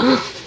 Ugh.